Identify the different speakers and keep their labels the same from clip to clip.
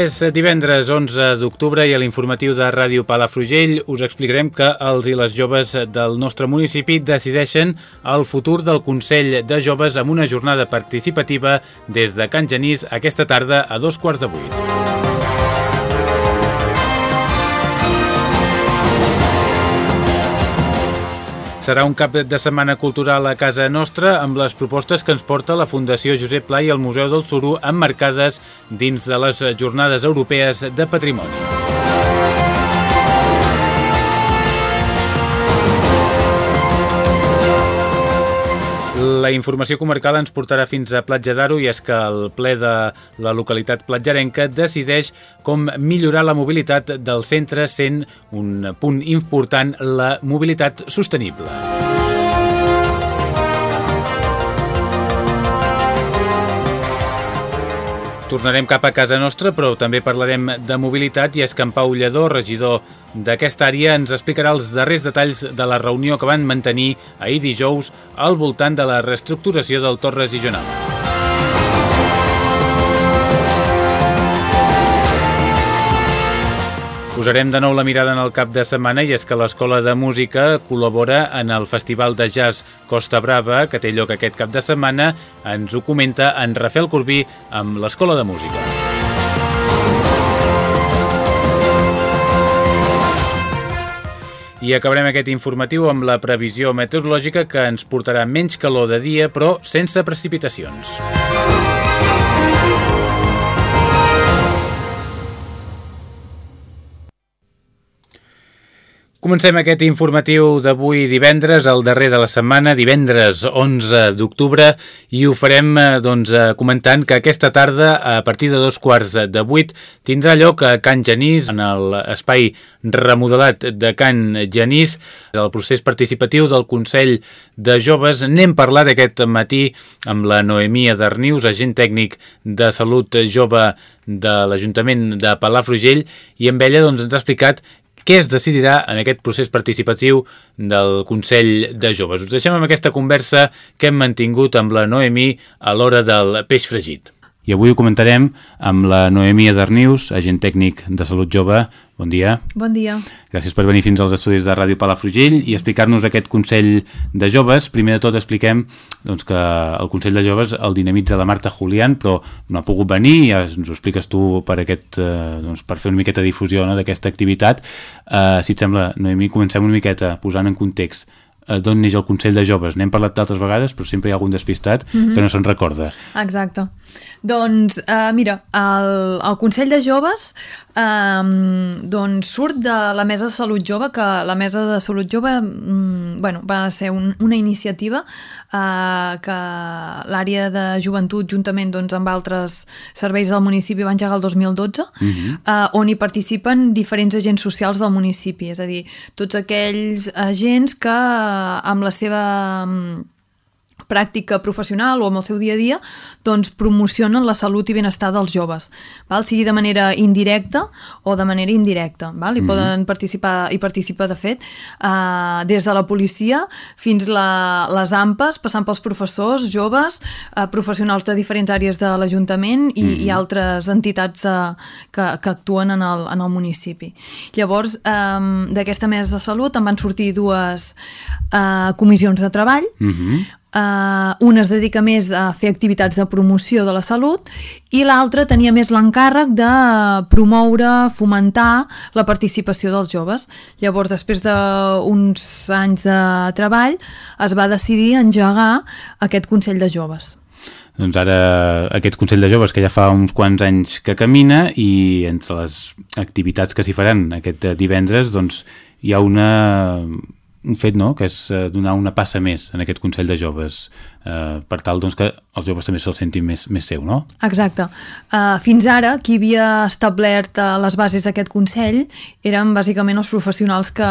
Speaker 1: És divendres 11 d'octubre i a l'informatiu de Ràdio Palafrugell us explicarem que els i les joves del nostre municipi decideixen el futur del Consell de Joves amb una jornada participativa des de Can Genís aquesta tarda a dos quarts de vuit. Serà un cap de setmana cultural a casa nostra amb les propostes que ens porta la Fundació Josep Pla i el Museu del Suro emmarcades dins de les Jornades Europees de Patrimoni. La informació comarcal ens portarà fins a Platja d'Aro i és que el ple de la localitat platjarenca decideix com millorar la mobilitat del centre sent un punt important la mobilitat sostenible. Tornarem cap a casa nostra, però també parlarem de mobilitat i és que en Pau Lledó, regidor d'aquesta àrea, ens explicarà els darrers detalls de la reunió que van mantenir ahir dijous al voltant de la reestructuració del Torres i Jonal. Posarem de nou la mirada en el cap de setmana i és que l'Escola de Música col·labora en el Festival de Jazz Costa Brava, que té lloc aquest cap de setmana. Ens ho comenta en Rafael Corbí amb l'Escola de Música. I acabarem aquest informatiu amb la previsió meteorològica que ens portarà menys calor de dia, però sense precipitacions. Comencem aquest informatiu d'avui divendres, el darrer de la setmana, divendres 11 d'octubre, i ho farem eh, doncs, eh, comentant que aquesta tarda, a partir de dos quarts de vuit, tindrà lloc a Can Genís, en l'espai remodelat de Can Genís, el procés participatiu del Consell de Joves. N'hem parlat aquest matí amb la Noemia Darnius, agent tècnic de Salut Jove de l'Ajuntament de Palafrugell, i amb ella doncs, ens ha explicat què es decidirà en aquest procés participatiu del Consell de Joves. Us deixem amb aquesta conversa que hem mantingut amb la Noemí a l'hora del peix fregit. I avui ho comentarem amb la Noemia Darnius, agent tècnic de Salut Jove. Bon dia.
Speaker 2: Bon dia.
Speaker 1: Gràcies per venir fins als estudis de Ràdio Palafrugell i explicar-nos aquest Consell de Joves. Primer de tot expliquem doncs, que el Consell de Joves el dinamitza la Marta Julián, però no ha pogut venir, ja ens ho expliques tu per, aquest, eh, doncs, per fer una miqueta de difusió no, d'aquesta activitat. Eh, si et sembla, Noemí, comencem una miqueta posant en context d'on neix el Consell de Joves. N'hem parlat d'altres vegades, però sempre hi ha algun despistat mm -hmm. que no se'n recorda.
Speaker 2: Exacte. Doncs, uh, mira, el, el Consell de Joves um, doncs surt de la Mesa de Salut Jove, que la Mesa de Salut Jove um, bueno, va ser un, una iniciativa uh, que l'àrea de joventut, juntament doncs, amb altres serveis del municipi, va engegar el 2012, uh -huh. uh, on hi participen diferents agents socials del municipi, és a dir, tots aquells agents que amb la seva pràctica professional o amb el seu dia a dia, doncs promocionen la salut i benestar dels joves, val? sigui de manera indirecta o de manera indirecta. Val? I mm -hmm. poden participar, i participa de fet, eh, des de la policia fins la, les AMPAs, passant pels professors, joves, eh, professionals de diferents àrees de l'Ajuntament i, mm -hmm. i altres entitats de, que, que actuen en el, en el municipi. Llavors, eh, d'aquesta mesa de salut en van sortir dues eh, comissions de treball, mm -hmm Uh, una es dedica més a fer activitats de promoció de la salut i l'altra tenia més l'encàrrec de promoure, fomentar la participació dels joves. Llavors, després d'uns anys de treball, es va decidir engegar aquest Consell de Joves.
Speaker 1: Doncs ara aquest Consell de Joves que ja fa uns quants anys que camina i entre les activitats que s'hi faran aquest divendres doncs hi ha una un fet no? que és eh, donar una passa més en aquest Consell de Joves eh, per tal doncs, que els joves també se'l sentin més, més seu, no?
Speaker 2: Exacte. Uh, fins ara, qui havia establert uh, les bases d'aquest Consell eren bàsicament els professionals que,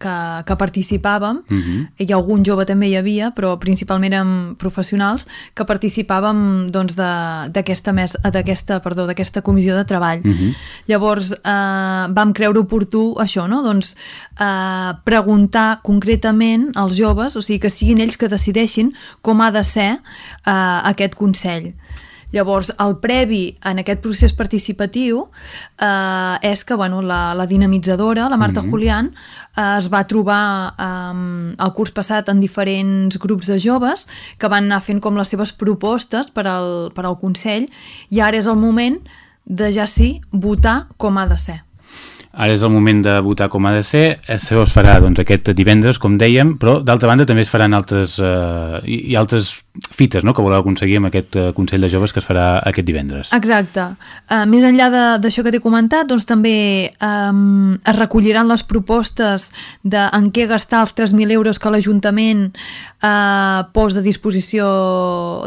Speaker 2: que, que participàvem, uh
Speaker 1: Mhm.
Speaker 2: -huh. i algun jove també hi havia, però principalment eren professionals que participàvem doncs, d'aquesta d'aquesta perdó d'aquesta comissió de treball.
Speaker 1: Uh -huh.
Speaker 2: Llavors eh, vam creure oportú això, no? doncs, eh, preguntar concretament als joves, o sigui que siguin ells que decideixin com ha de ser eh, aquest Consell. Llavors, el previ en aquest procés participatiu eh, és que bueno, la, la dinamitzadora, la Marta mm -hmm. Julián, eh, es va trobar eh, el curs passat en diferents grups de joves que van anar fent com les seves propostes per al, per al Consell i ara és el moment de ja sí votar com ha de ser.
Speaker 1: Ara és el moment de votar com ha de ser, això es farà doncs, aquest divendres, com dèiem, però d'altra banda també es faran altres, eh, i, altres fites no?, que voleu aconseguir amb aquest eh, Consell de Joves que es farà aquest divendres.
Speaker 2: Exacte. Uh, més enllà d'això que t'he comentat, doncs també um, es recolliran les propostes de en què gastar els 3.000 euros que l'Ajuntament uh, posa a disposició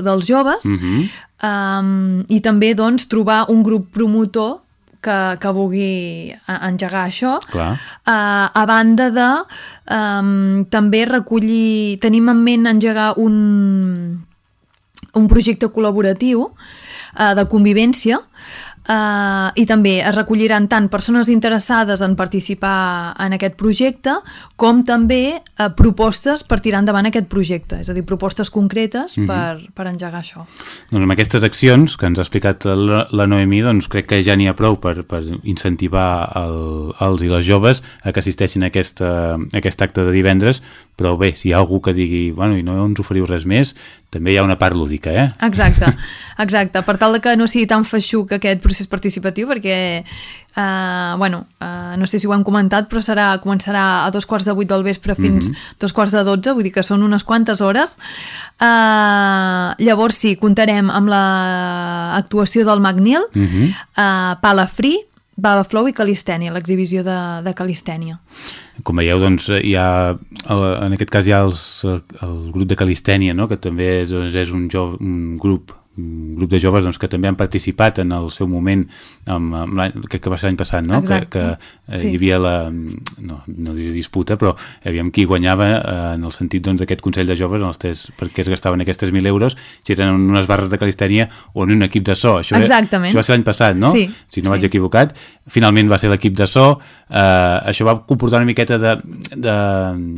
Speaker 2: dels joves
Speaker 1: Uh -huh.
Speaker 2: um, i també doncs, trobar un grup promotor que, que vulgui engegar això.
Speaker 1: Clar.
Speaker 2: Uh, a banda de um, també recollir... Tenim en ment engegar un, un projecte col·laboratiu uh, de convivència Uh, i també es recolliran tant persones interessades en participar en aquest projecte com també uh, propostes per tirar endavant aquest projecte, és a dir, propostes concretes
Speaker 1: Mhm.
Speaker 2: per, per engegar això.
Speaker 1: Doncs amb aquestes accions que ens ha explicat la, la Noemí, doncs crec que ja n'hi ha prou per, per incentivar el, els i les joves a que assisteixin a, aquesta, a aquest acte de divendres, però bé, si hi ha algú que digui, bueno, i no ens oferiu res més, també hi ha una part lúdica, eh?
Speaker 2: Exacte, exacte, per tal de que no sigui tan feixuc aquest procés participatiu, perquè, uh, bueno, uh, no sé si ho hem comentat, però serà, començarà a dos quarts de vuit del vespre fins mm -hmm. dos quarts de dotze, vull dir que són unes quantes hores. Uh, llavors sí, comptarem amb l'actuació del Magnil,
Speaker 1: Uh -huh.
Speaker 2: uh, Palafrí, Baba Flow i Calistènia, l'exhibició de, de Calistènia.
Speaker 1: Com veieu, doncs, hi ha, en aquest cas hi ha els, el grup de Calistènia, no? que també doncs, és un, jo, un grup grup de joves doncs, que també han participat en el seu moment amb, amb crec que va ser l'any passat no? que,
Speaker 2: Exacte.
Speaker 1: que eh,
Speaker 2: Sí.
Speaker 1: hi havia la no, no diré disputa però aviam qui guanyava eh, en el sentit doncs, d'aquest Consell de Joves en els tres, perquè es gastaven aquests 3.000 euros si eren unes barres de calistènia o en un equip de so això,
Speaker 2: Exactament.
Speaker 1: això va ser l'any passat, no?
Speaker 2: Sí,
Speaker 1: si no
Speaker 2: sí.
Speaker 1: vaig equivocat finalment va ser l'equip de so eh, això va comportar una miqueta de, de,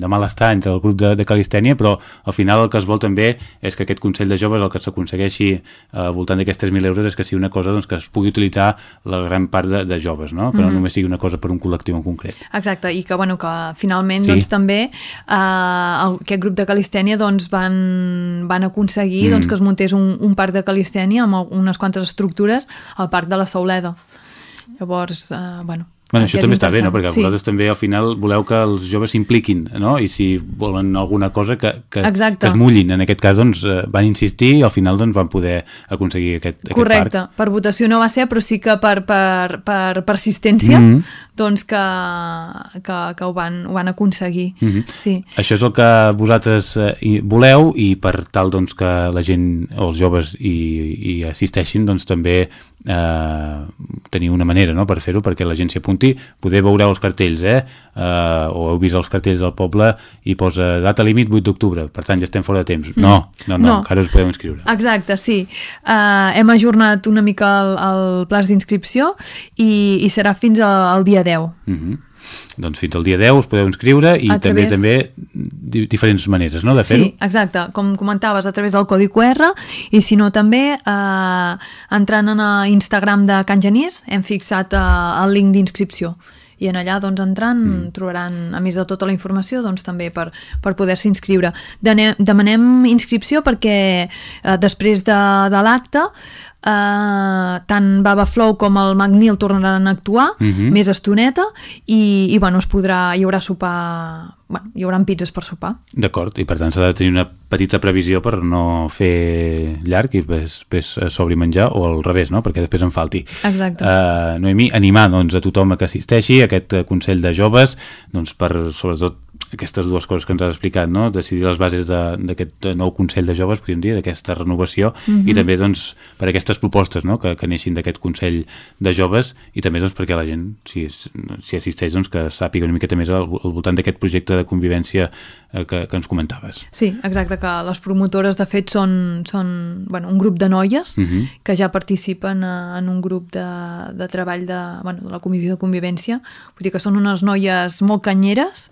Speaker 1: de malestar entre el grup de, de calistènia però al final el que es vol també és que aquest Consell de Joves el que s'aconsegueixi eh, al voltant d'aquests 3.000 euros és que sigui una cosa doncs, que es pugui utilitzar la gran part de, de joves no? que no només sigui una cosa per un col·lectiu en concret
Speaker 2: Exacte, i que, bueno, que finalment
Speaker 1: Sí.
Speaker 2: doncs, també eh, aquest grup de calistènia doncs, van, van aconseguir
Speaker 1: Mm.
Speaker 2: doncs, que es muntés un, un parc de calistènia amb unes quantes estructures al parc de la Sauleda. Llavors, eh, bueno,
Speaker 1: Bueno,
Speaker 2: eh,
Speaker 1: això també està bé, no? Perquè
Speaker 2: Sí.
Speaker 1: vosaltres també al final voleu que els joves s'impliquin, no? I si volen alguna cosa que, que,
Speaker 2: Exacte.
Speaker 1: que es mullin. En aquest cas, doncs, eh, van insistir i al final doncs, van poder aconseguir aquest, aquest
Speaker 2: Correcte,
Speaker 1: parc.
Speaker 2: per votació no va ser, però sí que per, per, per persistència
Speaker 1: Mhm.
Speaker 2: Doncs que, que, que ho, van, ho van aconseguir.
Speaker 1: Mhm.
Speaker 2: Sí.
Speaker 1: Això és el que vosaltres eh, voleu i per tal doncs, que la gent o els joves hi, hi assisteixin, doncs també eh, teniu una manera no, per fer-ho perquè la gent s'hi apunti. Poder veureu els cartells, eh? eh? o heu vist els cartells del poble i posa data límit 8 d'octubre, per tant ja estem fora de temps. No, no, no,
Speaker 2: No.
Speaker 1: encara us podeu inscriure.
Speaker 2: Exacte, sí. Uh, hem ajornat una mica el, el plaç d'inscripció i, i serà fins al, al dia 10.
Speaker 1: Mhm. Doncs fins al dia 10 us podeu inscriure i
Speaker 2: A
Speaker 1: també
Speaker 2: través-
Speaker 1: també di diferents maneres no, de fer-ho.
Speaker 2: Sí, exacte. Com comentaves, a través del codi QR i si no també eh, entrant en a Instagram de Can Genís hem fixat eh, el link d'inscripció i en allà doncs, entrant mm. trobaran, a més de tota la informació, doncs, també per, per poder-se inscriure. Demanem inscripció perquè eh, després de, de l'acte eh, tant Baba Flow com el McNeil tornaran a actuar, uh
Speaker 1: Mhm.
Speaker 2: -huh. més estoneta, i, i bueno, es podrà, hi haurà sopar, bueno, hi haurà pizzas per sopar.
Speaker 1: D'acord, i per tant s'ha de tenir una petita previsió per no fer llarg i després sobri menjar, o al revés, no? perquè després en falti.
Speaker 2: Exacte.
Speaker 1: Uh, Noemí, animar doncs, a tothom a que assisteixi a aquest Consell de Joves doncs, per, sobretot, aquestes dues coses que ens has explicat, no? decidir les bases de- d'aquest nou Consell de Joves, podríem dir, d'aquesta renovació,
Speaker 2: Mhm.
Speaker 1: i també doncs, per aquestes propostes no? que, que neixin d'aquest Consell de Joves, i també doncs, perquè la gent, si, si assisteix, doncs, que sàpiga una miqueta més al, al voltant d'aquest projecte de convivència eh, que, que ens comentaves.
Speaker 2: Sí, exacte, que les promotores de fet són, són bueno, un grup de noies
Speaker 1: Mhm.
Speaker 2: que ja participen eh, en un grup de, de treball de, bueno, de la Comissió de Convivència. Vull dir que són unes noies molt canyeres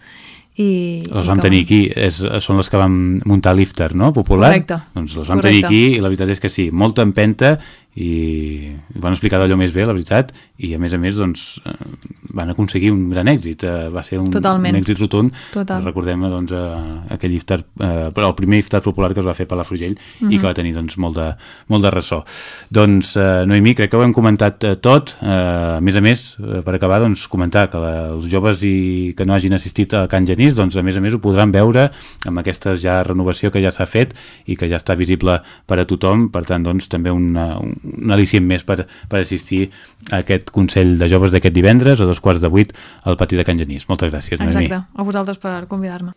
Speaker 2: i...
Speaker 1: Les
Speaker 2: i
Speaker 1: vam
Speaker 2: que,
Speaker 1: tenir aquí, és, són les que vam muntar l'Iftar, no? Popular.
Speaker 2: Correcte.
Speaker 1: Doncs les vam
Speaker 2: Correcte.
Speaker 1: tenir aquí i la veritat és que sí, molta empenta i van explicar d'allò més bé, la veritat, i a més a més doncs, eh, van aconseguir un gran èxit, eh, va ser un,
Speaker 2: Totalment.
Speaker 1: un èxit rotund.
Speaker 2: Total.
Speaker 1: Recordem doncs, eh, aquell iftar, eh, el primer iftar popular que es va fer per la Frugell i
Speaker 2: Mhm.
Speaker 1: que va tenir doncs, molt, de, molt de ressò. Doncs, eh, Noemí, crec que ho hem comentat eh, tot. Eh, a més a més, eh, per acabar, doncs, comentar que la, els joves i que no hagin assistit a Can Genís, doncs, a més a més, ho podran veure amb aquesta ja renovació que ja s'ha fet i que ja està visible per a tothom. Per tant, doncs, també una, un, un al·licient més per, per assistir a aquest Consell de Joves d'aquest divendres a dos quarts de vuit al pati de Can Genís. Moltes gràcies, Noemí.
Speaker 2: Exacte, a vosaltres per convidar-me.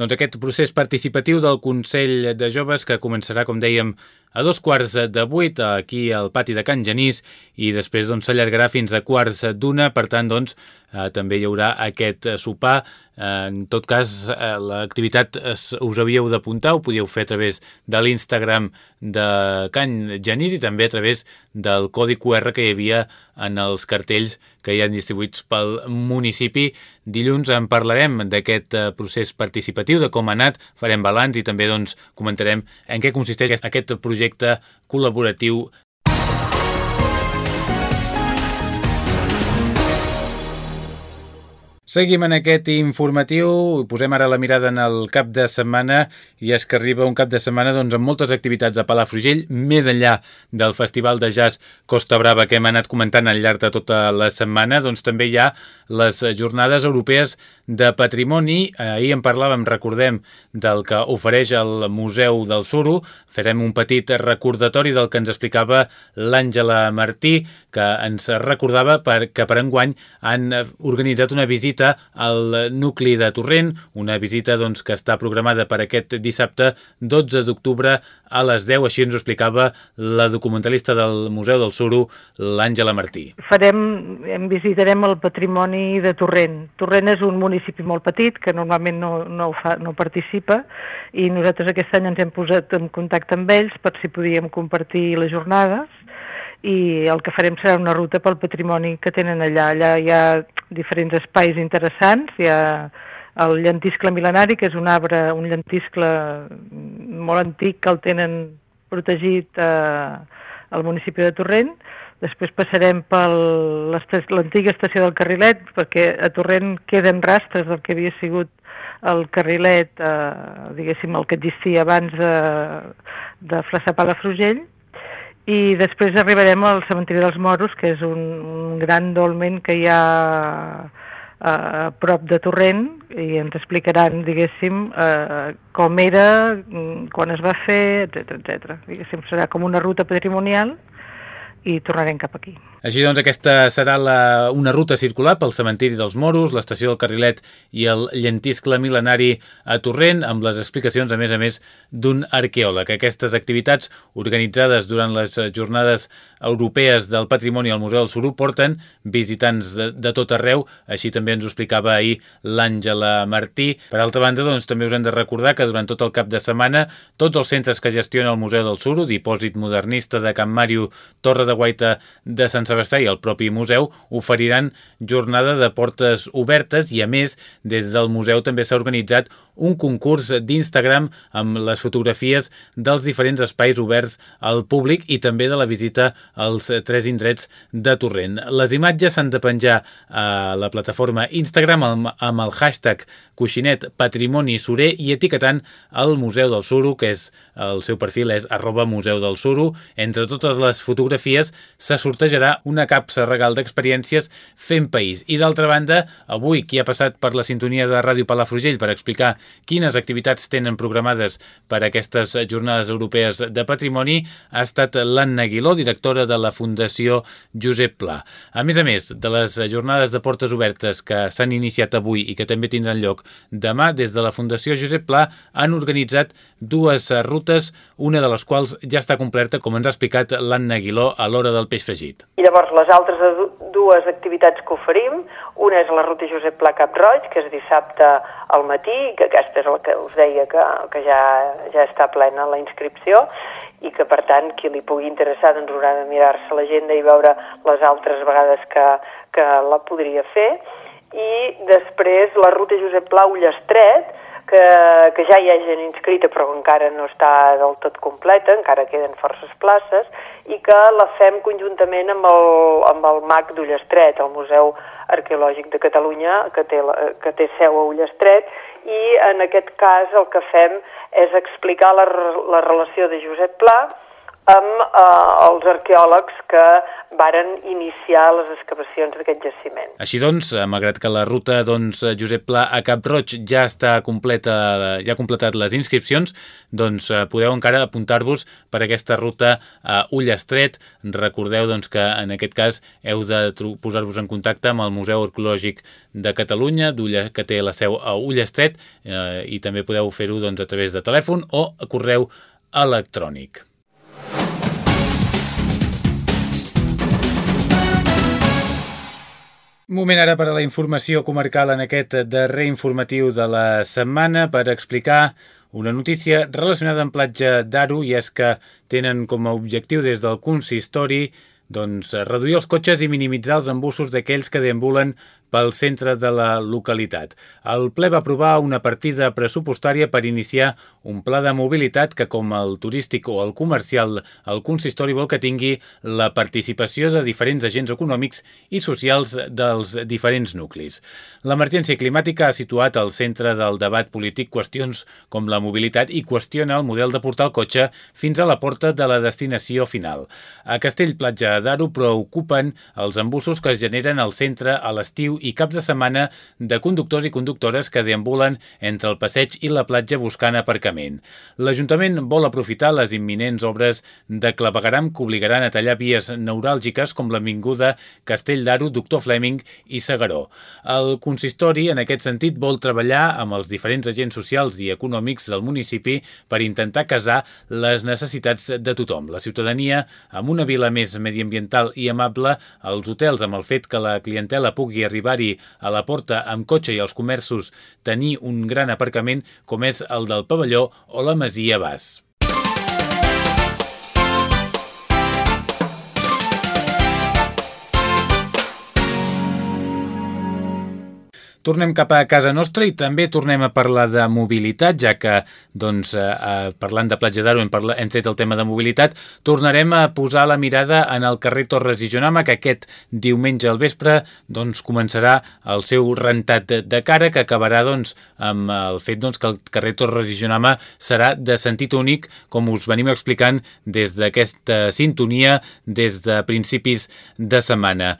Speaker 1: Doncs aquest procés participatiu del Consell de Joves que començarà, com dèiem, a dos quarts de vuit aquí al pati de Can Genís i després doncs, s'allargarà fins a quarts d'una, per tant doncs, eh, també hi haurà aquest sopar. Eh, en tot cas, eh, l'activitat us havíeu d'apuntar, ho podíeu fer a través de l'Instagram de Can Genís i també a través del codi QR que hi havia en els cartells que hi han distribuïts pel municipi. Dilluns en parlarem d'aquest eh, procés participatiu, de com ha anat, farem balanç i també doncs, comentarem en què consisteix aquest- aquest projecte col·laboratiu Seguim en aquest informatiu, posem ara la mirada en el cap de setmana i és que arriba un cap de setmana doncs, amb moltes activitats a Palafrugell, més enllà del Festival de Jazz Costa Brava que hem anat comentant al llarg de tota la setmana, doncs també hi ha les jornades europees de patrimoni. Ahir en parlàvem, recordem, del que ofereix el Museu del Suro. Farem un petit recordatori del que ens explicava l'Àngela Martí, que ens recordava per, que per enguany han organitzat una visita al nucli de Torrent, una visita doncs, que està programada per aquest dissabte 12 d'octubre a les 10, així ens ho explicava la documentalista del Museu del Suro, l'Àngela Martí.
Speaker 3: farem, em visitarem el patrimoni de Torrent. Torrent és un municipi molt petit que normalment no, no, fa, no participa i nosaltres aquest any ens hem posat en contacte amb ells per si podíem compartir les jornades i el que farem serà una ruta pel patrimoni que tenen allà. Allà hi ha diferents espais interessants, hi ha el llentiscle mil·lenari, que és un arbre, un llentiscle molt antic que el tenen protegit eh, al municipi de Torrent. Després passarem per l'antiga estació del Carrilet, perquè a Torrent queden rastres del que havia sigut el carrilet, eh, diguéssim, el que existia abans de, de Flaçà Palafrugell, i després arribarem al cementiri dels Moros, que és un, un gran dolmen que hi ha a, a prop de Torrent i ens explicaran, diguéssim, eh, com era, mm, quan es va fer, etc etc. Diguéssim, serà com una ruta patrimonial i tornarem cap aquí.
Speaker 1: Així doncs, aquesta serà la, una ruta circular pel cementiri dels Moros, l'estació del Carrilet i el llentiscle mil·lenari a Torrent, amb les explicacions, a més a més, d'un arqueòleg. Aquestes activitats organitzades durant les jornades europees del patrimoni al Museu del Suru porten visitants de, de tot arreu, així també ens ho explicava ahir l'Àngela Martí. Per altra banda, doncs, també us hem de recordar que durant tot el cap de setmana tots els centres que gestiona el Museu del Suro, Dipòsit Modernista de Can Màrio, Torre de Guaita de Sant Sebastià i el propi museu oferiran jornada de portes obertes i, a més, des del museu també s'ha organitzat un concurs d'Instagram amb les fotografies dels diferents espais oberts al públic i també de la visita als tres indrets de Torrent. Les imatges s'han de penjar a la plataforma Instagram amb el hashtag coixinet patrimoni surer i etiquetant el Museu del Suro, que és el seu perfil és arroba Museu del Suro. Entre totes les fotografies se sortejarà una capsa regal d'experiències fent país. I d'altra banda, avui qui ha passat per la sintonia de Ràdio Palafrugell per explicar quines activitats tenen programades per aquestes jornades europees de patrimoni ha estat l'Anna Aguiló, directora de la Fundació Josep Pla. A més a més de les jornades de portes obertes que s'han iniciat avui i que també tindran lloc demà, des de la Fundació Josep Pla han organitzat dues rutes, una de les quals ja està completa, com ens ha explicat l'Anna Aguiló a l'hora del peix fregit.
Speaker 4: I llavors les altres dues activitats que oferim, una és la ruta Josep Pla Cap Roig, que és dissabte al matí, que aquesta és el que us deia que, que ja, ja està plena la inscripció, i que per tant qui li pugui interessar doncs haurà de mirar-se l'agenda i veure les altres vegades que, que la podria fer. I després la ruta Josep Pla Ullestret, que, que ja hi ha gent inscrita però encara no està del tot completa, encara queden forces places, i que la fem conjuntament amb el, amb el MAC d'Ullestret, el Museu Arqueològic de Catalunya, que té, que té seu a Ullestret, i en aquest cas el que fem és explicar la, la relació de Josep Pla amb eh, els arqueòlegs que varen iniciar les excavacions d'aquest jaciment.
Speaker 1: Així doncs, eh, malgrat que la ruta doncs, Josep Pla a Cap Roig ja està completa, ja ha completat les inscripcions, doncs eh, podeu encara apuntar-vos per aquesta ruta a Ullestret. Recordeu doncs, que en aquest cas heu de posar-vos en contacte amb el Museu Arqueològic de Catalunya, que té la seu a Ullestret, eh, i també podeu fer-ho doncs, a través de telèfon o correu electrònic. Moment ara per a la informació comarcal en aquest darrer informatiu de la setmana per explicar una notícia relacionada amb platja d'Aro i és que tenen com a objectiu des del consistori doncs, reduir els cotxes i minimitzar els embussos d'aquells que deambulen pel centre de la localitat. El ple va aprovar una partida pressupostària per iniciar un pla de mobilitat que, com el turístic o el comercial, el consistori vol que tingui la participació de diferents agents econòmics i socials dels diferents nuclis. L'emergència climàtica ha situat al centre del debat polític qüestions com la mobilitat i qüestiona el model de portar el cotxe fins a la porta de la destinació final. A Castell-Platja d'Aro preocupen els embussos que es generen al centre a l'estiu i caps de setmana de conductors i conductores que deambulen entre el passeig i la platja buscant aparcament. L'Ajuntament vol aprofitar les imminents obres de clavegaram que obligaran a tallar vies neuràlgiques com l'Avinguda Castell d'Aro, Doctor Fleming i Segaró. El consistori, en aquest sentit, vol treballar amb els diferents agents socials i econòmics del municipi per intentar casar les necessitats de tothom. La ciutadania, amb una vila més mediambiental i amable, els hotels amb el fet que la clientela pugui arribar arribar-hi a la porta amb cotxe i els comerços tenir un gran aparcament com és el del pavelló o la Masia Bas. Tornem cap a casa nostra i també tornem a parlar de mobilitat, ja que, doncs, eh, eh parlant de Platja d'Aro, hem, hem tret el tema de mobilitat, tornarem a posar la mirada en el carrer Torres i Jonama, que aquest diumenge al vespre doncs, començarà el seu rentat de, de cara, que acabarà doncs, amb el fet doncs, que el carrer Torres i Jonama serà de sentit únic, com us venim explicant des d'aquesta sintonia des de principis de setmana.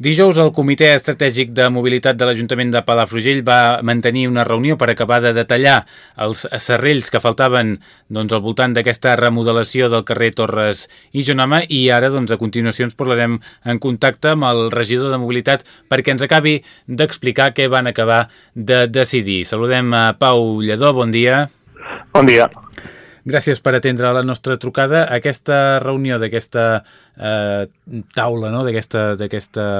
Speaker 1: Dijous el Comitè Estratègic de Mobilitat de l'Ajuntament de Palafrugell va mantenir una reunió per acabar de detallar els serrells que faltaven doncs, al voltant d'aquesta remodelació del carrer Torres i Jonama i ara doncs, a continuació ens posarem en contacte amb el regidor de Mobilitat perquè ens acabi d'explicar què van acabar de decidir. Saludem a Pau Lledó, bon dia.
Speaker 5: Bon dia.
Speaker 1: Gràcies per atendre la nostra trucada. Aquesta reunió d'aquesta eh, taula, no? d'aquesta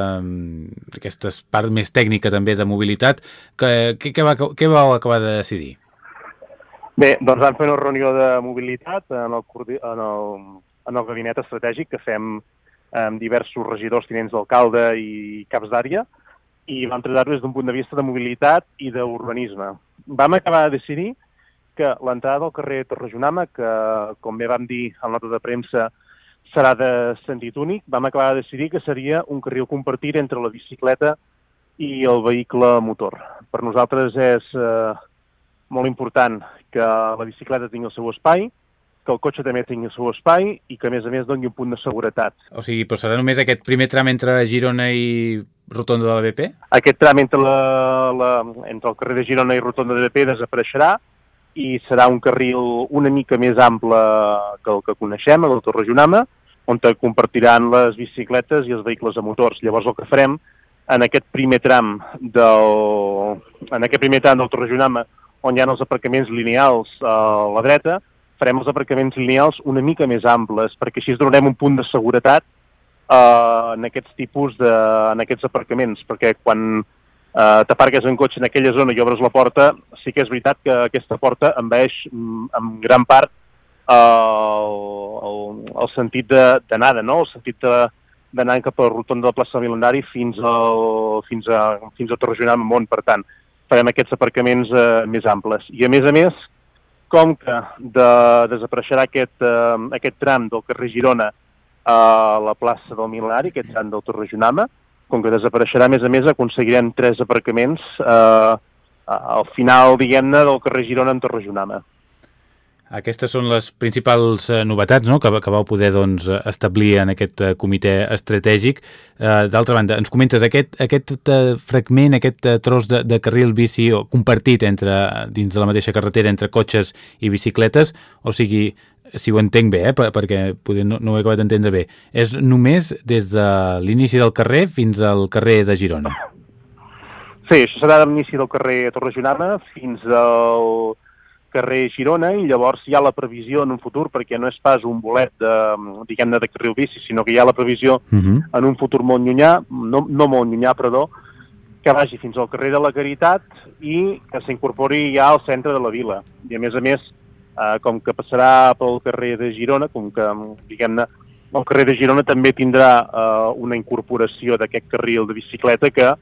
Speaker 1: part més tècnica també de mobilitat, que, que, va, què vau acabar de decidir?
Speaker 5: Bé, doncs vam fer una reunió de mobilitat en el, en el, en el gabinet estratègic que fem amb diversos regidors, tinents d'alcalde i caps d'àrea, i vam tratar-ho des d'un punt de vista de mobilitat i d'urbanisme. Vam acabar de decidir que l'entrada del carrer Torrejonama, que com bé vam dir al nota de premsa serà de sentit únic, vam acabar de decidir que seria un carril compartit entre la bicicleta i el vehicle motor. Per nosaltres és eh, molt important que la bicicleta tingui el seu espai, que el cotxe també tingui el seu espai i que, a més a més, doni un punt de seguretat.
Speaker 1: O sigui, però serà només aquest primer tram entre Girona i Rotonda de la BP?
Speaker 5: Aquest tram entre, la, la, entre el carrer de Girona i Rotonda de BP desapareixerà i serà un carril una mica més ample que el que coneixem, el Torrejonama, on compartiran les bicicletes i els vehicles a motors. Llavors el que farem en aquest primer tram del, en aquest primer tram del Torrejonama, on hi ha els aparcaments lineals a la dreta, farem els aparcaments lineals una mica més amples, perquè així donarem un punt de seguretat eh, en aquests tipus de, en aquests aparcaments, perquè quan eh, t'aparques en cotxe en aquella zona i obres la porta, sí que és veritat que aquesta porta envaeix mm, en gran part eh, el, el, el sentit d'anada, no? el sentit d'anar cap a la rotonda de la plaça Milenari fins, al, fins, a, fins a Torrejonal Mont, per tant, farem aquests aparcaments eh, més amples. I a més a més, com que de, desapareixerà aquest, eh, aquest tram del carrer Girona a la plaça del Milenari, aquest tram del Torrejonama, com que desapareixerà, a més a més, aconseguirem tres aparcaments eh, al final, diguem-ne, del carrer Girona en Torrejonama.
Speaker 1: Aquestes són les principals eh, novetats no? que, que vau poder doncs, establir en aquest eh, comitè estratègic. Eh, D'altra banda, ens comentes aquest, aquest eh, fragment, aquest tros de, de carril bici compartit entre, dins de la mateixa carretera entre cotxes i bicicletes, o sigui, si ho entenc bé, eh, perquè poder no, no ho he acabat d'entendre bé, és només des de l'inici del carrer fins al carrer de Girona.
Speaker 5: Sí, això serà l'inici del carrer Torrejonama fins al carrer Girona i llavors hi ha la previsió en un futur, perquè no és pas un bolet de, diguem-ne, de carril bici, sinó que hi ha la previsió uh -huh. en un futur molt llunyà, no, no molt llunyà, perdó, que vagi fins al carrer de la Caritat i que s'incorpori ja al centre de la vila. I a més a més, eh, com que passarà pel carrer de Girona, com que, diguem-ne, el carrer de Girona també tindrà eh, una incorporació d'aquest carril de bicicleta que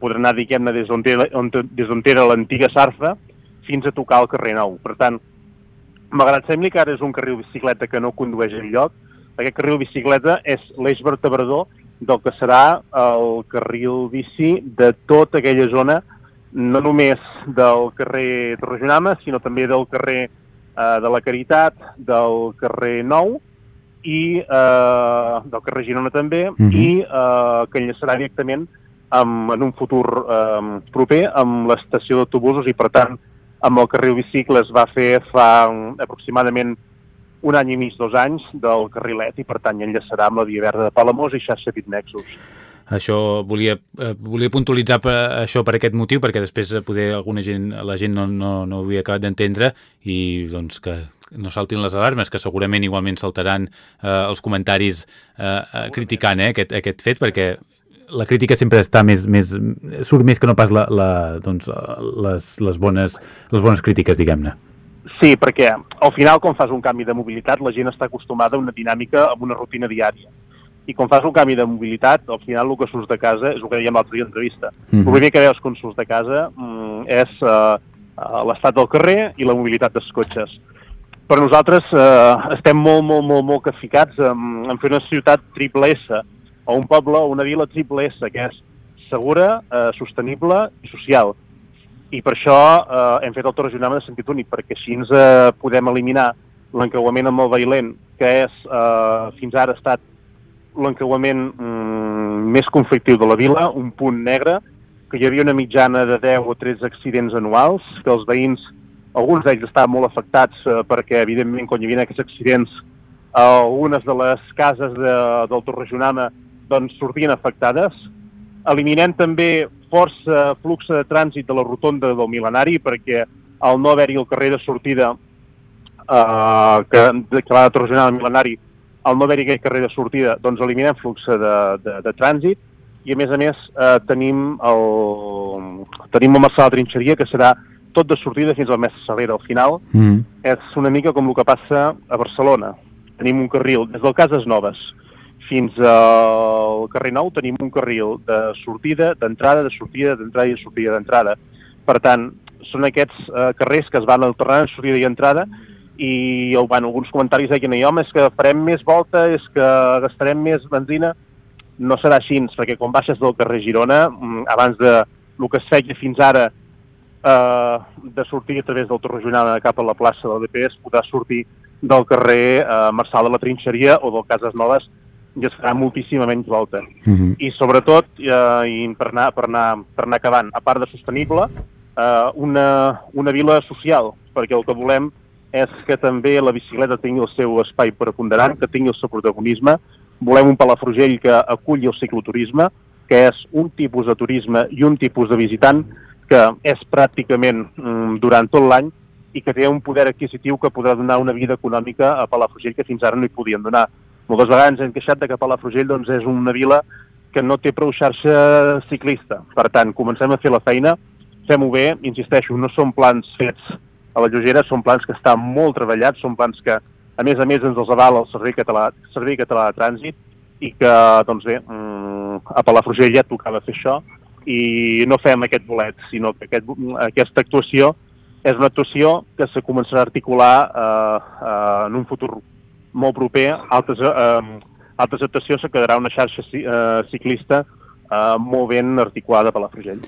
Speaker 5: podrà anar, diguem-ne, des d'on era l'antiga Sarfa, fins a tocar el carrer Nou. Per tant, malgrat sembli que ara és un carril bicicleta que no condueix en lloc, aquest carril bicicleta és l'eix vertebrador del que serà el carril bici de tota aquella zona, no només del carrer Torrejonama, sinó també del carrer eh, de la Caritat, del carrer Nou, i eh, del carrer Girona també, uh mhm. -huh. i eh, que enllaçarà directament amb, en un futur eh, proper amb l'estació d'autobusos i, per tant, amb el carril bicicle es va fer fa aproximadament un any i mig, dos anys, del carrilet i per tant enllaçarà amb la Via Verda de Palamós i xarxa Nexus.
Speaker 1: Això volia, eh, volia puntualitzar per, això per aquest motiu, perquè després poder alguna gent, la gent no, no, no ho havia acabat d'entendre i doncs que no saltin les alarmes, que segurament igualment saltaran eh, els comentaris eh, eh criticant eh, aquest, aquest fet, perquè la crítica sempre està més, més surt més que no pas la, la, doncs, les, les, bones, les bones crítiques, diguem-ne.
Speaker 5: Sí, perquè al final, quan fas un canvi de mobilitat, la gent està acostumada a una dinàmica, a una rutina diària. I quan fas un canvi de mobilitat, al final el que surts de casa és el que dèiem l'altre dia d'entrevista. Mm. El primer que veus quan surts de casa mm, és uh, l'estat del carrer i la mobilitat dels cotxes. Per nosaltres uh, estem molt, molt, molt, molt capficats en, en fer una ciutat triple S, o un poble o una vila triple S, que és segura, eh, sostenible i social. I per això eh, hem fet el torregionament de sentit únic, perquè així ens eh, podem eliminar l'encreuament amb el Bailent, que és, eh, fins ara ha estat l'encreuament mm, més conflictiu de la vila, un punt negre, que hi havia una mitjana de 10 o 13 accidents anuals, que els veïns, alguns d'ells estaven molt afectats eh, perquè, evidentment, quan hi havia aquests accidents, eh, algunes de les cases de, del Torregionama doncs, sortien afectades. Eliminem també força flux de trànsit de la rotonda del Milenari perquè al no haver-hi el carrer de sortida eh, que, que va de Torrejonal al Milenari, al no haver-hi aquell carrer de sortida, doncs eliminem flux de, de, de trànsit i a més a més eh, tenim el, tenim el Marçal de Trinxeria que serà tot de sortida fins al Mestre Salera. Al final mm. és una mica com el que passa a Barcelona. Tenim un carril des del Cases Noves fins al carrer Nou tenim un carril de sortida, d'entrada, de sortida, d'entrada i de sortida d'entrada. Per tant, són aquests eh, carrers que es van alternant sortida i entrada i bueno, alguns comentaris deien home, és que farem més volta, és que gastarem més benzina. No serà així, perquè quan baixes del carrer Girona, mm, abans de el que es feia fins ara eh, de sortir a través del Torre Regional cap a la plaça de l'EPS, podrà sortir del carrer eh, Marçal de la Trinxeria o del Cases Noves i es farà moltíssima menys volta. Uh -huh. I sobretot, eh, i per anar, per, anar, per anar acabant, a part de sostenible, eh, una, una vila social, perquè el que volem és que també la bicicleta tingui el seu espai preponderant, que tingui el seu protagonisme. Volem un Palafrugell que aculli el cicloturisme, que és un tipus de turisme i un tipus de visitant que és pràcticament mm, durant tot l'any i que té un poder adquisitiu que podrà donar una vida econòmica a Palafrugell que fins ara no hi podien donar. Moltes vegades hem queixat de que Palafrugell doncs, és una vila que no té prou xarxa ciclista. Per tant, comencem a fer la feina, fem-ho bé, insisteixo, no són plans fets a la llogera, són plans que estan molt treballats, són plans que, a més a més, ens els avala el Servei Català, Servei Català de Trànsit i que, doncs bé, mm, a Palafrugell ja tocava fer això i no fem aquest bolet, sinó que aquest, aquesta actuació és una actuació que se començarà a articular eh, eh, en un futur molt proper. Altres, eh, altres actuacions se quedarà una xarxa eh, ciclista eh, molt ben articulada per la Frugell.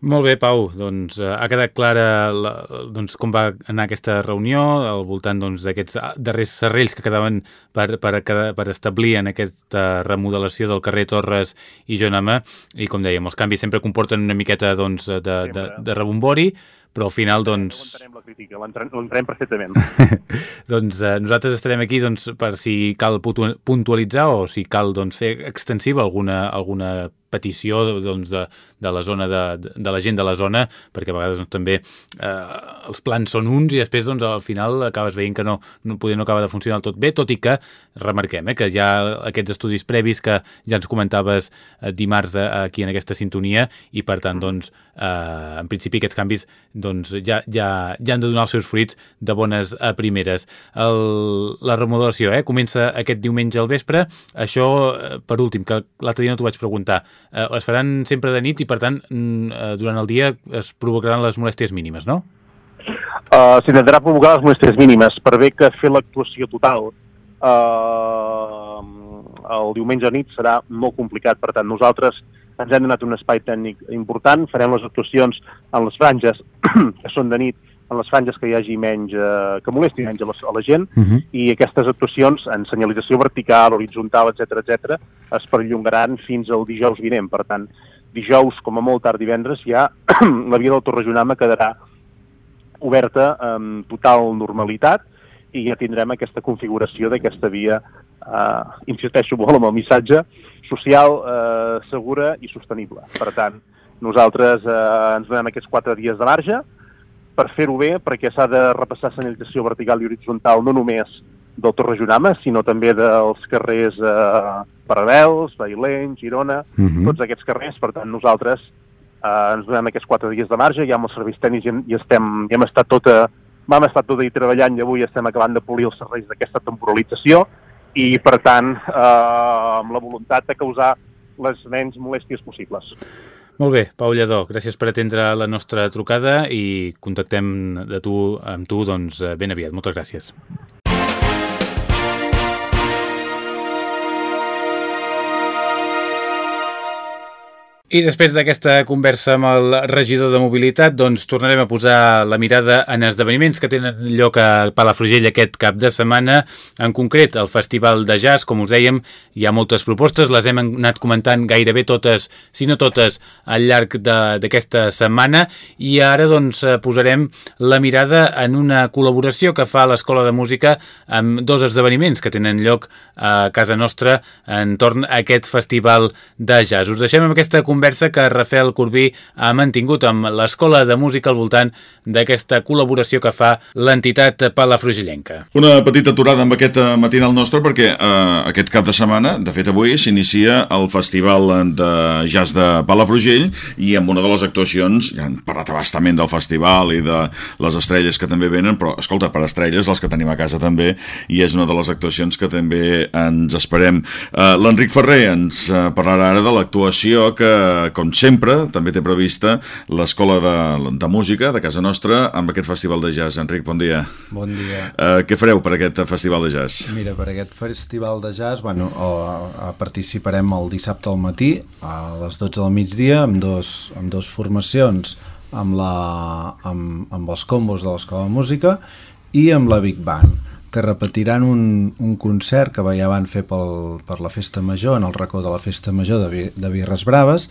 Speaker 1: Molt bé, Pau. Doncs eh, ha quedat clara la, doncs, com va anar aquesta reunió al voltant doncs, d'aquests doncs, darrers serrells que quedaven per, per, per establir en aquesta remodelació del carrer Torres i Jonama i, com dèiem, els canvis sempre comporten una miqueta doncs, de, de, de rebombori, però al final, doncs...
Speaker 5: L'entenem la crítica, l'entenem perfectament.
Speaker 1: doncs eh, nosaltres estarem aquí doncs, per si cal puntualitzar o si cal doncs, fer extensiva alguna, alguna petició doncs, de, de la zona de, de la gent de la zona, perquè a vegades doncs, també eh, els plans són uns i després doncs, al final acabes veient que no, no, poder no acaba de funcionar tot bé, tot i que remarquem eh, que hi ha aquests estudis previs que ja ens comentaves eh, dimarts eh, aquí en aquesta sintonia i per tant doncs, eh, en principi aquests canvis doncs, ja, ja, ja han de donar els seus fruits de bones a primeres. El, la remodelació eh, comença aquest diumenge al vespre, això eh, per últim, que l'altre dia no t'ho vaig preguntar, eh, es faran sempre de nit i, per tant, mm, eh, durant el dia es provocaran les molèsties mínimes, no?
Speaker 5: Uh, S'intentarà provocar les molèsties mínimes, per bé que fer l'actuació total uh, el diumenge a nit serà molt complicat, per tant, nosaltres ens hem donat un espai tècnic important, farem les actuacions en les franges que són de nit en les franges que hi hagi menys, eh, que molesti menys a la, a la gent, uh mhm. -huh. i aquestes actuacions en senyalització vertical, horitzontal, etc etc, es perllongaran fins al dijous vinent. Per tant, dijous, com a molt tard divendres, ja la via del Torrejonama quedarà oberta amb total normalitat i ja tindrem aquesta configuració d'aquesta via, eh, insisteixo molt amb el missatge, social, eh, segura i sostenible. Per tant, nosaltres eh, ens donem aquests quatre dies de marge, per fer-ho bé, perquè s'ha de repassar senyalització vertical i horitzontal no només del Torrejonama, sinó també dels carrers eh, Paral·lels, Bailent, Girona, uh mhm. -huh. tots aquests carrers. Per tant, nosaltres eh, ens donem aquests quatre dies de marge, ja amb els serveis tècnics i, i estem, ja hem estat tota, vam estar tot ahir treballant i avui estem acabant de polir els serveis d'aquesta temporalització i, per tant, eh, amb la voluntat de causar les menys molèsties possibles.
Speaker 1: Molt bé, Pau Lledó, gràcies per atendre la nostra trucada i contactem de tu amb tu doncs, ben aviat. Moltes gràcies. I després d'aquesta conversa amb el regidor de mobilitat, doncs tornarem a posar la mirada en esdeveniments que tenen lloc a Palafrugell aquest cap de setmana. En concret, el Festival de Jazz, com us dèiem, hi ha moltes propostes, les hem anat comentant gairebé totes, si no totes, al llarg d'aquesta setmana i ara doncs posarem la mirada en una col·laboració que fa l'Escola de Música amb dos esdeveniments que tenen lloc a casa nostra entorn a aquest Festival de Jazz. Us deixem amb aquesta conversa conversa que Rafael Corbí ha mantingut amb l'Escola de Música al voltant d'aquesta col·laboració que fa l'entitat palafrugellenca.
Speaker 6: Una petita aturada amb aquest eh, matinal nostre perquè eh, aquest cap de setmana, de fet avui, s'inicia el Festival de Jazz de Palafrugell i amb una de les actuacions, ja han parlat abastament del festival i de les estrelles que també venen, però escolta, per estrelles les que tenim a casa també i és una de les actuacions que també ens esperem. Eh, L'Enric Ferrer ens eh, parlarà ara de l'actuació que, com sempre, també té prevista l'Escola de, de Música de casa nostra amb aquest Festival de Jazz. Enric, bon dia.
Speaker 7: Bon dia.
Speaker 6: Eh, què fareu per aquest Festival de Jazz?
Speaker 7: Mira, per aquest Festival de Jazz, bueno, o, o, participarem el dissabte al matí a les 12 del migdia amb dos, amb dos formacions amb, la, amb, amb els combos de l'Escola de Música i amb la Big Band que repetiran un, un concert que ja van fer pel, per la Festa Major, en el racó de la Festa Major de, de Birres Braves,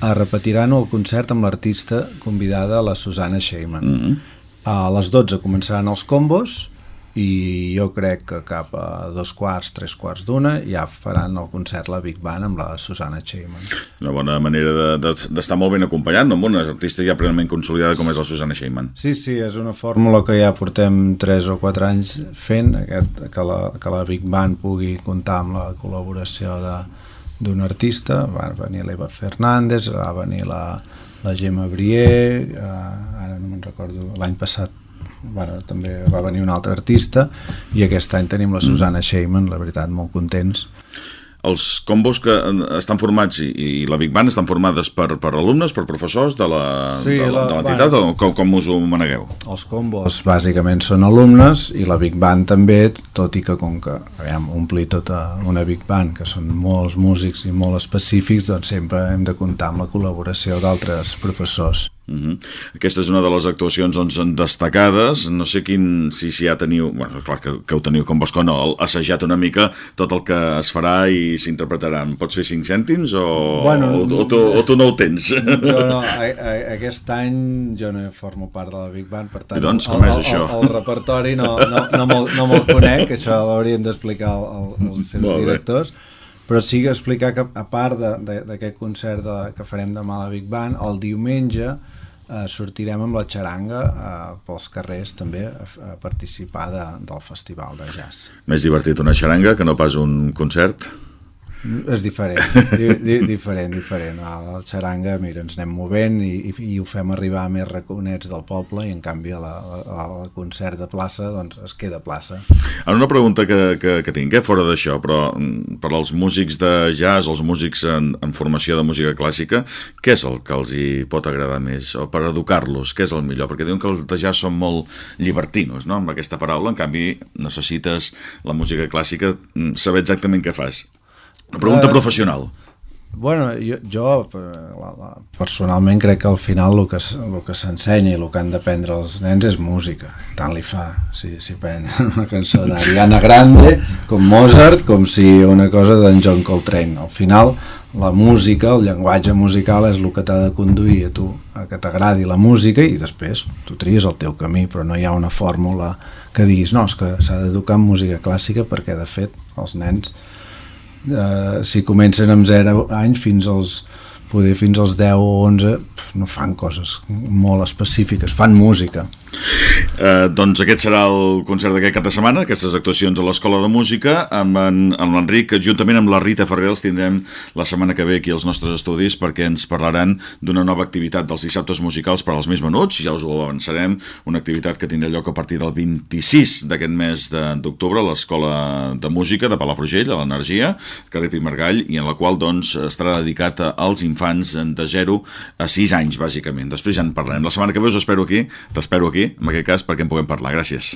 Speaker 7: a repetiran el concert amb l'artista convidada, la Susana Sheyman. Mm -hmm. A les 12 començaran els combos i jo crec que cap a dos quarts, tres quarts d'una ja faran el concert la Big Band amb la Susana Sheyman.
Speaker 6: Una bona manera d'estar de, de, molt ben acompanyat, no? amb una artista ja plenament consolidada com és la Susana Sheyman.
Speaker 7: Sí, sí, és una fórmula que ja portem 3 o 4 anys fent, aquest, que, la, que la Big Band pugui comptar amb la col·laboració d'un artista, va venir l'Eva Fernández, va venir la, la Gemma Brier, eh, ara no me'n recordo, l'any passat bueno, també va venir un altre artista i aquest any tenim la Susana Sheyman, la veritat, molt contents
Speaker 6: els combos que estan formats i, i la Big Band estan formades per, per alumnes, per professors de l'entitat sí, o com, com us ho manegueu?
Speaker 7: Els combos bàsicament són alumnes i la Big Band també, tot i que com que aviam, omplir tota una Big Band que són molts músics i molt específics, doncs sempre hem de comptar amb la col·laboració d'altres professors.
Speaker 6: Uh -huh. Aquesta és una de les actuacions doncs, destacades. No sé quin, si, si ja teniu, bueno, clar que, que ho teniu com vos no, assajat una mica tot el que es farà i s'interpretarà. Pots fer 5 cèntims o, bueno, o, o, tu, o tu no ho tens?
Speaker 7: Jo no, a, a, aquest any jo no formo part de la Big Band, per tant,
Speaker 6: I doncs, com
Speaker 7: el,
Speaker 6: és això?
Speaker 7: El, el, repertori no, no, no, me'l no me conec, això l'haurien d'explicar els seus Molt directors. Bé però sí que explicar que a part d'aquest concert de, que farem demà a la Big Band, el diumenge eh, sortirem amb la xaranga eh, pels carrers també a, a participar de, del festival de jazz.
Speaker 6: Més divertit una xaranga que no pas un concert?
Speaker 7: És diferent, di, di, diferent, diferent. A la xaranga, mira, ens anem movent i, i, i ho fem arribar a més raconets del poble i en canvi a la, a la concert de plaça doncs es queda plaça.
Speaker 6: Ara una pregunta que, que, que tinc, eh, fora d'això, però mm, per als músics de jazz, els músics en, en formació de música clàssica, què és el que els hi pot agradar més? O per educar-los, què és el millor? Perquè diuen que els de jazz són molt llibertinos, no?, amb aquesta paraula, en canvi necessites la música clàssica mm, saber exactament què fas. Una pregunta uh, professional.
Speaker 7: Bueno, jo, jo la, personalment crec que al final el que, el que s'ensenya i el que han d'aprendre els nens és música. Tant li fa si, si prenen una cançó d'Ariana Grande, com Mozart, com si una cosa d'en John Coltrane. Al final, la música, el llenguatge musical és el que t'ha de conduir a tu, a que t'agradi la música i després tu tries el teu camí, però no hi ha una fórmula que diguis no, és que s'ha d'educar en música clàssica perquè de fet els nens eh, si comencen amb 0 anys fins als poder fins als 10 o 11 no fan coses molt específiques, fan música
Speaker 6: Eh, doncs aquest serà el concert d'aquest cap de setmana, aquestes actuacions a l'Escola de Música, amb l'Enric, juntament amb la Rita Ferrer, els tindrem la setmana que ve aquí als nostres estudis perquè ens parlaran d'una nova activitat dels dissabtes musicals per als més menuts, ja us ho avançarem, una activitat que tindrà lloc a partir del 26 d'aquest mes d'octubre a l'Escola de Música de Palafrugell, a l'Energia, carrer Pimargall, i en la qual doncs, estarà dedicat als infants de 0 a 6 anys, bàsicament. Després ja en parlarem. La setmana que ve us espero aquí, t'espero aquí, en aquest cas perquè en puguem parlar. Gràcies.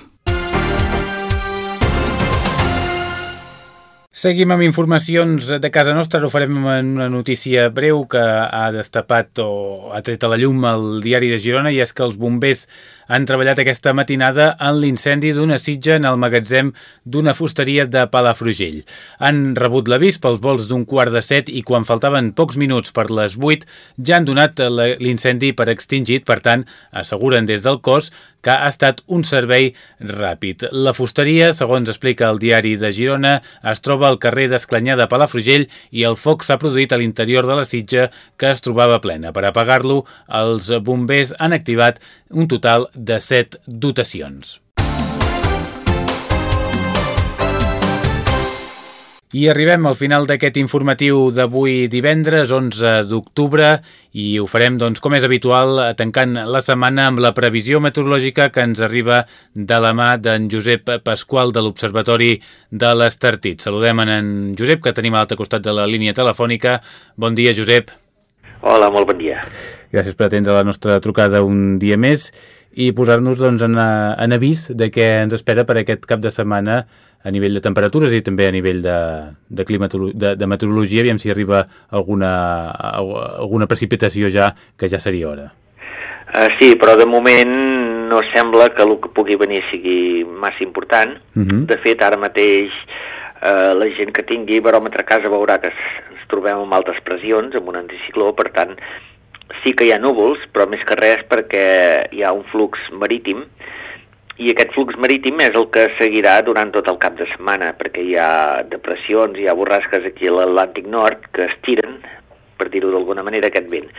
Speaker 1: Seguim amb informacions de casa nostra, ho farem en una notícia breu que ha destapat o ha tret a la llum el diari de Girona i és que els bombers han treballat aquesta matinada en l'incendi d'una sitja en el magatzem d'una fusteria de Palafrugell. Han rebut l'avís pels vols d'un quart de set i quan faltaven pocs minuts per les 8 ja han donat l'incendi per extingit, per tant, asseguren des del cos, que ha estat un servei ràpid. La fusteria, segons explica el diari de Girona, es troba al carrer d'Esclanyà de Palafrugell i el foc s'ha produït a l'interior de la sitja que es trobava plena. Per apagar-lo, els bombers han activat un total de 7 dotacions. I arribem al final d'aquest informatiu d'avui divendres, 11 d'octubre, i ho farem, doncs, com és habitual, tancant la setmana amb la previsió meteorològica que ens arriba de la mà d'en Josep Pasqual de l'Observatori de l'Estartit. Saludem en Josep, que tenim a l'altre costat de la línia telefònica. Bon dia, Josep.
Speaker 8: Hola, molt bon dia.
Speaker 1: Gràcies per atendre la nostra trucada un dia més i posar-nos doncs, en, en avís de què ens espera per aquest cap de setmana a nivell de temperatures i també a nivell de, de, de, de meteorologia, aviam si arriba alguna, alguna precipitació ja, que ja seria hora.
Speaker 8: Uh, sí, però de moment no sembla que el que pugui venir sigui massa important. Uh mhm. -huh. De fet, ara mateix uh, la gent que tingui baròmetre a casa veurà que ens trobem amb altes pressions, amb un anticicló, per tant, sí que hi ha núvols, però més que res perquè hi ha un flux marítim i aquest flux marítim és el que seguirà durant tot el cap de setmana, perquè hi ha depressions, hi ha borrasques aquí a l'Atlàntic Nord que estiren, per dir-ho d'alguna manera, aquest vent.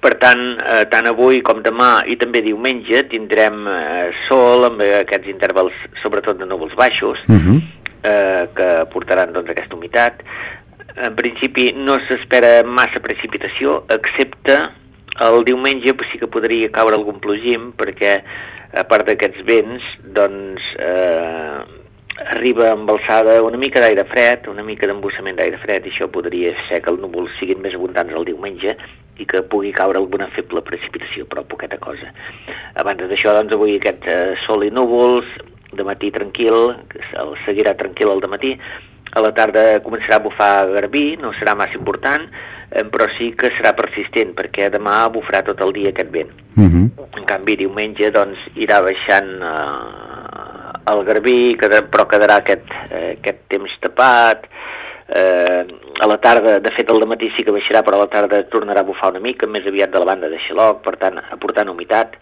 Speaker 8: Per tant, eh, tant avui com demà i també diumenge tindrem eh, sol amb aquests intervals, sobretot de núvols baixos, uh mhm. -huh. eh, que portaran doncs, aquesta humitat. En principi no s'espera massa precipitació, excepte el diumenge sí que podria caure algun plogim, perquè a part d'aquests vents, doncs eh, arriba amb alçada una mica d'aire fred, una mica d'embussament d'aire fred, i això podria ser que els núvols siguin més abundants el diumenge i que pugui caure alguna feble precipitació, però poqueta cosa. Abans d'això, doncs, avui aquest eh, sol i núvols, de matí tranquil, el seguirà tranquil al matí, a la tarda començarà a bufar garbí, no serà massa important, eh, però sí que serà persistent, perquè demà bufarà tot el dia aquest vent. Uh mhm. -huh. En canvi, diumenge doncs, irà baixant eh, el garbí, però quedarà aquest, eh, aquest temps tapat, eh, a la tarda, de fet el matí sí que baixarà, però a la tarda tornarà a bufar una mica, més aviat de la banda de xaloc, per tant, aportant humitat,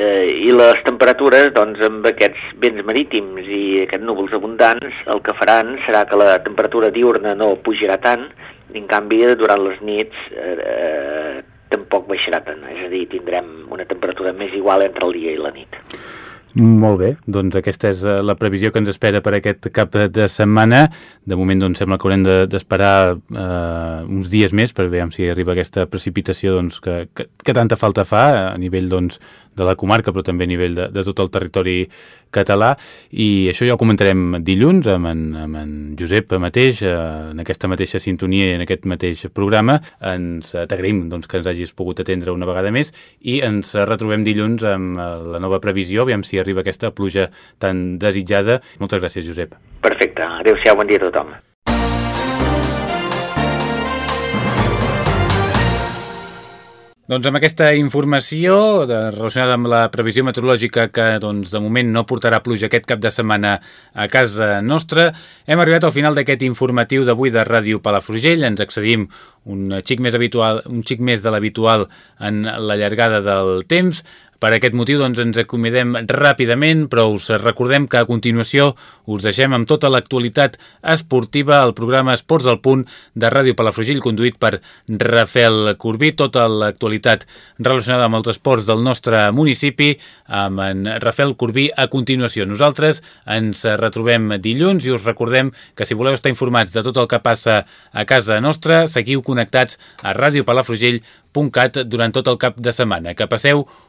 Speaker 8: eh, i les temperatures, doncs, amb aquests vents marítims i aquests núvols abundants, el que faran serà que la temperatura diurna no pujarà tant, en canvi, durant les nits eh, eh, tampoc baixarà tant, és a dir, tindrem una temperatura més igual entre el dia i la nit.
Speaker 1: Molt bé, doncs aquesta és eh, la previsió que ens espera per aquest cap de setmana. De moment doncs, sembla que haurem d'esperar de, eh, uns dies més per veure si arriba aquesta precipitació doncs, que, que, que tanta falta fa a nivell doncs, de la comarca, però també a nivell de, de tot el territori català, i això ja ho comentarem dilluns amb en, amb en Josep mateix, eh, en aquesta mateixa sintonia i en aquest mateix programa. Ens t'agraïm doncs, que ens hagis pogut atendre una vegada més i ens retrobem dilluns amb eh, la nova previsió, aviam si arriba aquesta pluja tan desitjada. Moltes gràcies, Josep.
Speaker 8: Perfecte. Adéu-siau, bon dia a tothom.
Speaker 1: Doncs amb aquesta informació relacionada amb la previsió meteorològica que doncs, de moment no portarà pluja aquest cap de setmana a casa nostra, hem arribat al final d'aquest informatiu d'avui de Ràdio Palafrugell. Ens accedim un xic més habitual, un xic més de l'habitual en la llargada del temps. Per aquest motiu doncs, ens acomiadem ràpidament, però us recordem que a continuació us deixem amb tota l'actualitat esportiva al programa Esports del Punt de Ràdio Palafrugell, conduït per Rafael Corbí. Tota l'actualitat relacionada amb els esports del nostre municipi, amb en Rafael Corbí a continuació. Nosaltres ens retrobem dilluns i us recordem que si voleu estar informats de tot el que passa a casa nostra, seguiu connectats a Ràdio Palafrugell www.cat durant tot el cap de setmana. Que passeu